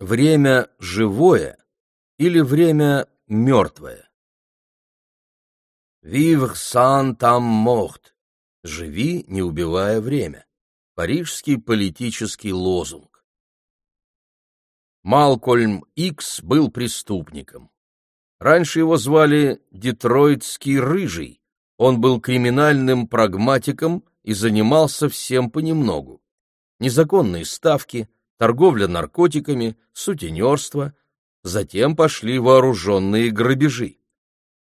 Время живое или время мертвое? «Vivre sans temps mort» — «Живи, не убивая время» — парижский политический лозунг. Малкольм Икс был преступником. Раньше его звали Детройтский Рыжий. Он был криминальным прагматиком и занимался всем понемногу. Незаконные ставки, торговля наркотиками, сутенерство. Затем пошли вооруженные грабежи.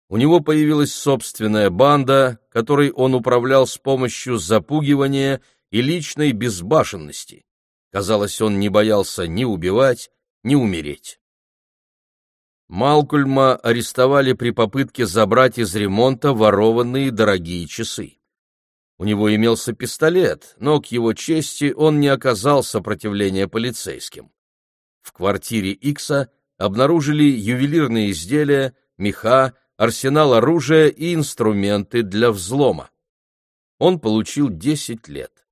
У него появилась собственная банда, которой он управлял с помощью запугивания и личной безбашенности. Казалось, он не боялся ни убивать, ни умереть. Малкульма арестовали при попытке забрать из ремонта ворованные дорогие часы. У него имелся пистолет, но, к его чести, он не оказал сопротивления полицейским. В квартире Икса обнаружили ювелирные изделия, меха, арсенал оружия и инструменты для взлома. Он получил 10 лет.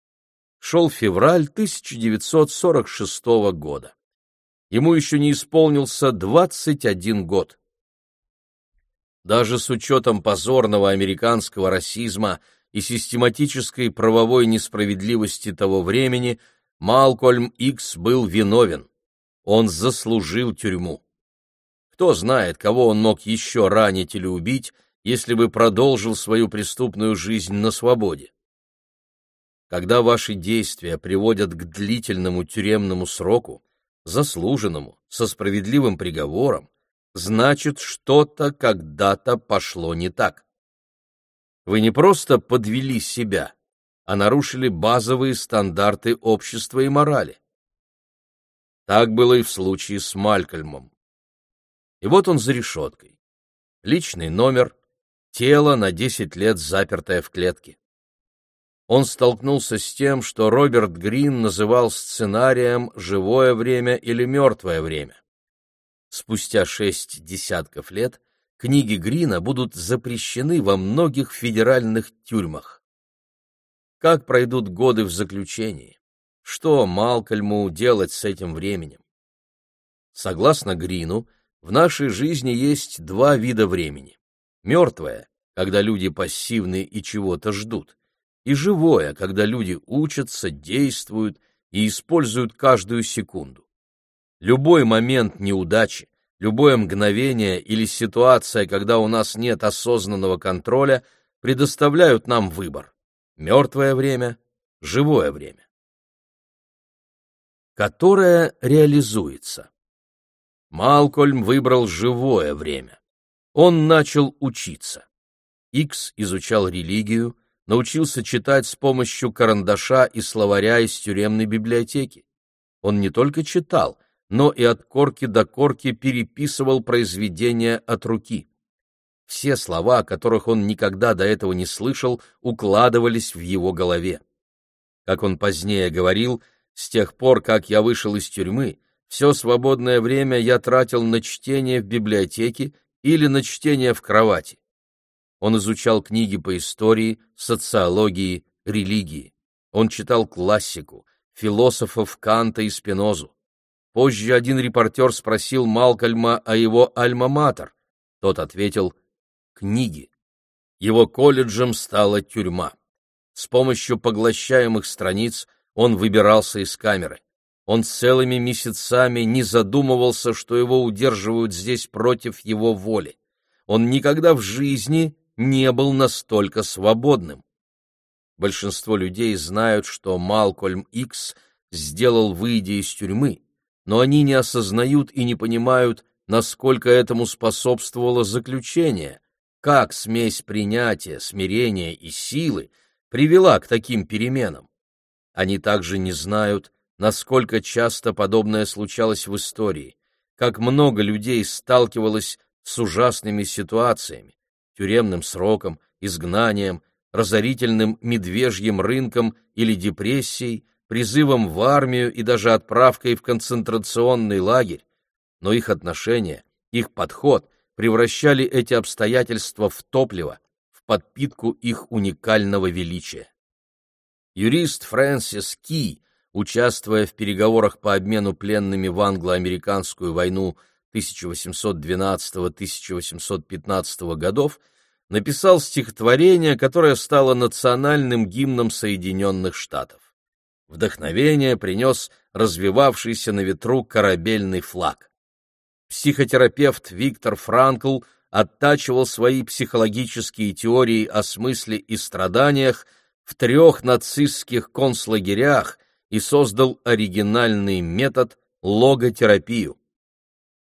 Шел февраль 1946 года. Ему еще не исполнился 21 год. Даже с учетом позорного американского расизма – и систематической правовой несправедливости того времени Малкольм Икс был виновен. Он заслужил тюрьму. Кто знает, кого он мог еще ранить или убить, если бы продолжил свою преступную жизнь на свободе. Когда ваши действия приводят к длительному тюремному сроку, заслуженному, со справедливым приговором, значит, что-то когда-то пошло не так. Вы не просто подвели себя, а нарушили базовые стандарты общества и морали. Так было и в случае с Малькольмом. И вот он за решеткой. Личный номер, тело на 10 лет запертое в клетке. Он столкнулся с тем, что Роберт Грин называл сценарием «живое время» или «мертвое время». Спустя шесть десятков лет книги Грина будут запрещены во многих федеральных тюрьмах. Как пройдут годы в заключении? Что Малкольму делать с этим временем? Согласно Грину, в нашей жизни есть два вида времени. Мертвое, когда люди пассивны и чего-то ждут, и живое, когда люди учатся, действуют и используют каждую секунду. Любой момент неудачи, Любое мгновение или ситуация, когда у нас нет осознанного контроля, предоставляют нам выбор — мертвое время, живое время. Которое реализуется. Малкольм выбрал живое время. Он начал учиться. Икс изучал религию, научился читать с помощью карандаша и словаря из тюремной библиотеки. Он не только читал — но и от корки до корки переписывал произведения от руки. Все слова, которых он никогда до этого не слышал, укладывались в его голове. Как он позднее говорил, с тех пор, как я вышел из тюрьмы, все свободное время я тратил на чтение в библиотеке или на чтение в кровати. Он изучал книги по истории, социологии, религии. Он читал классику, философов Канта и Спинозу. Позже один репортер спросил Малкольма о его альма-матер. Тот ответил «Книги». Его колледжем стала тюрьма. С помощью поглощаемых страниц он выбирался из камеры. Он целыми месяцами не задумывался, что его удерживают здесь против его воли. Он никогда в жизни не был настолько свободным. Большинство людей знают, что Малкольм Икс сделал, выйдя из тюрьмы, но они не осознают и не понимают, насколько этому способствовало заключение, как смесь принятия, смирения и силы привела к таким переменам. Они также не знают, насколько часто подобное случалось в истории, как много людей сталкивалось с ужасными ситуациями, тюремным сроком, изгнанием, разорительным медвежьим рынком или депрессией, призывом в армию и даже отправкой в концентрационный лагерь, но их отношения, их подход превращали эти обстоятельства в топливо, в подпитку их уникального величия. Юрист Фрэнсис Ки участвуя в переговорах по обмену пленными в англо-американскую войну 1812-1815 годов, написал стихотворение, которое стало национальным гимном Соединенных Штатов. Вдохновение принес развивавшийся на ветру корабельный флаг. Психотерапевт Виктор Франкл оттачивал свои психологические теории о смысле и страданиях в трех нацистских концлагерях и создал оригинальный метод логотерапию.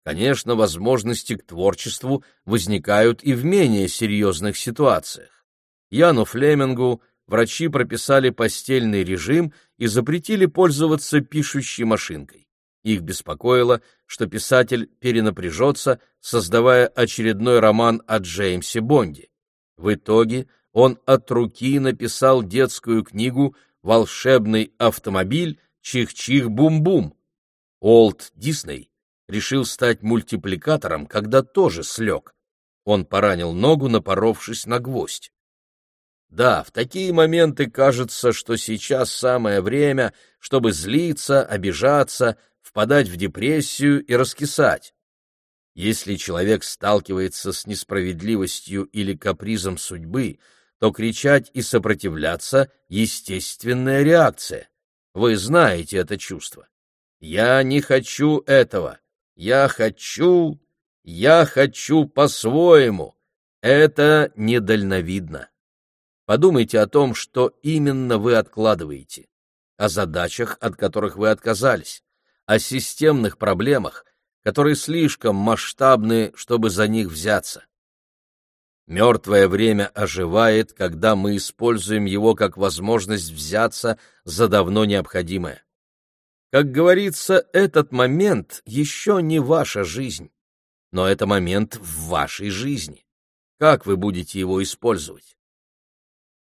Конечно, возможности к творчеству возникают и в менее серьезных ситуациях. Яну Флемингу врачи прописали постельный режим и запретили пользоваться пишущей машинкой. Их беспокоило, что писатель перенапряжется, создавая очередной роман о Джеймсе Бонде. В итоге он от руки написал детскую книгу «Волшебный автомобиль Чих-Чих-Бум-Бум». Олд Дисней решил стать мультипликатором, когда тоже слег. Он поранил ногу, напоровшись на гвоздь. Да, в такие моменты кажется, что сейчас самое время, чтобы злиться, обижаться, впадать в депрессию и раскисать. Если человек сталкивается с несправедливостью или капризом судьбы, то кричать и сопротивляться — естественная реакция. Вы знаете это чувство. «Я не хочу этого. Я хочу... Я хочу по-своему». Это недальновидно. Подумайте о том, что именно вы откладываете, о задачах, от которых вы отказались, о системных проблемах, которые слишком масштабны, чтобы за них взяться. Мертвое время оживает, когда мы используем его как возможность взяться за давно необходимое. Как говорится, этот момент еще не ваша жизнь, но это момент в вашей жизни. Как вы будете его использовать?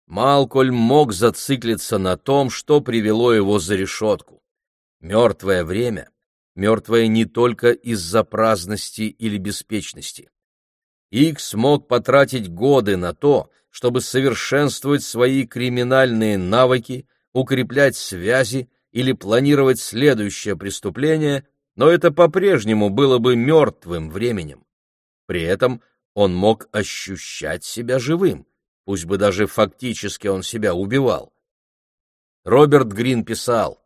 Малкольм мог зациклиться на том, что привело его за решетку. Мертвое время, мертвое не только из-за праздности или беспечности. Икс мог потратить годы на то, чтобы совершенствовать свои криминальные навыки, укреплять связи или планировать следующее преступление, но это по-прежнему было бы мертвым временем. При этом он мог ощущать себя живым, пусть бы даже фактически он себя убивал. Роберт Грин писал,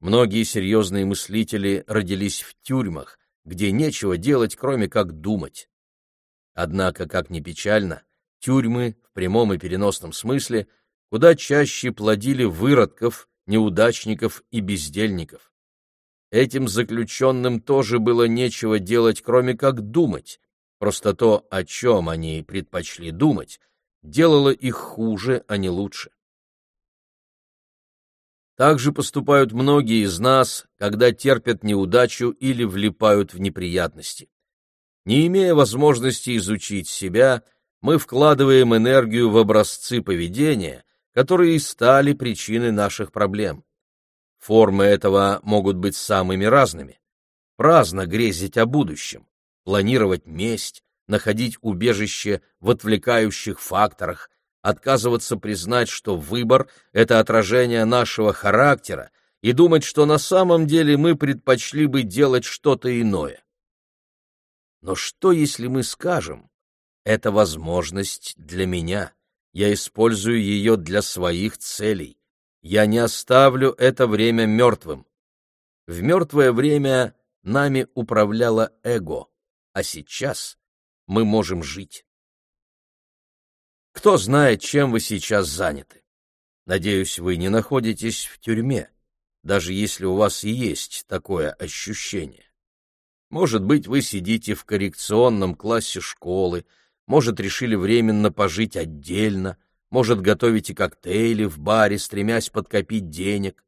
Многие серьезные мыслители родились в тюрьмах, где нечего делать, кроме как думать. Однако, как ни печально, тюрьмы, в прямом и переносном смысле, куда чаще плодили выродков, неудачников и бездельников. Этим заключенным тоже было нечего делать, кроме как думать, просто то, о чем они предпочли думать, делало их хуже, а не лучше. Так же поступают многие из нас, когда терпят неудачу или влипают в неприятности. Не имея возможности изучить себя, мы вкладываем энергию в образцы поведения, которые и стали причиной наших проблем. Формы этого могут быть самыми разными. Праздно грезить о будущем, планировать месть, находить убежище в отвлекающих факторах, отказываться признать, что выбор — это отражение нашего характера, и думать, что на самом деле мы предпочли бы делать что-то иное. Но что, если мы скажем, это возможность для меня, я использую ее для своих целей, я не оставлю это время мертвым. В мертвое время нами управляло эго, а сейчас мы можем жить. Кто знает, чем вы сейчас заняты. Надеюсь, вы не находитесь в тюрьме, даже если у вас и есть такое ощущение. Может быть, вы сидите в коррекционном классе школы, может, решили временно пожить отдельно, может, готовите коктейли в баре, стремясь подкопить денег,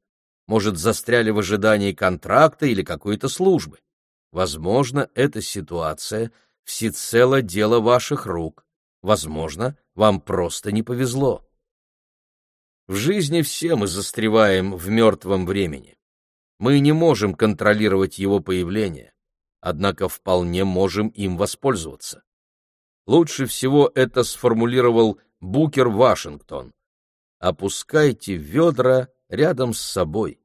может, застряли в ожидании контракта или какой-то службы. Возможно, эта ситуация всецело дело ваших рук. Возможно, вам просто не повезло. В жизни все мы застреваем в мертвом времени. Мы не можем контролировать его появление, однако вполне можем им воспользоваться. Лучше всего это сформулировал Букер Вашингтон. Опускайте ведра рядом с собой.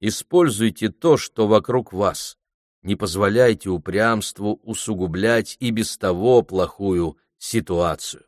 Используйте то, что вокруг вас. Не позволяйте упрямству усугублять и без того плохую ситуацию.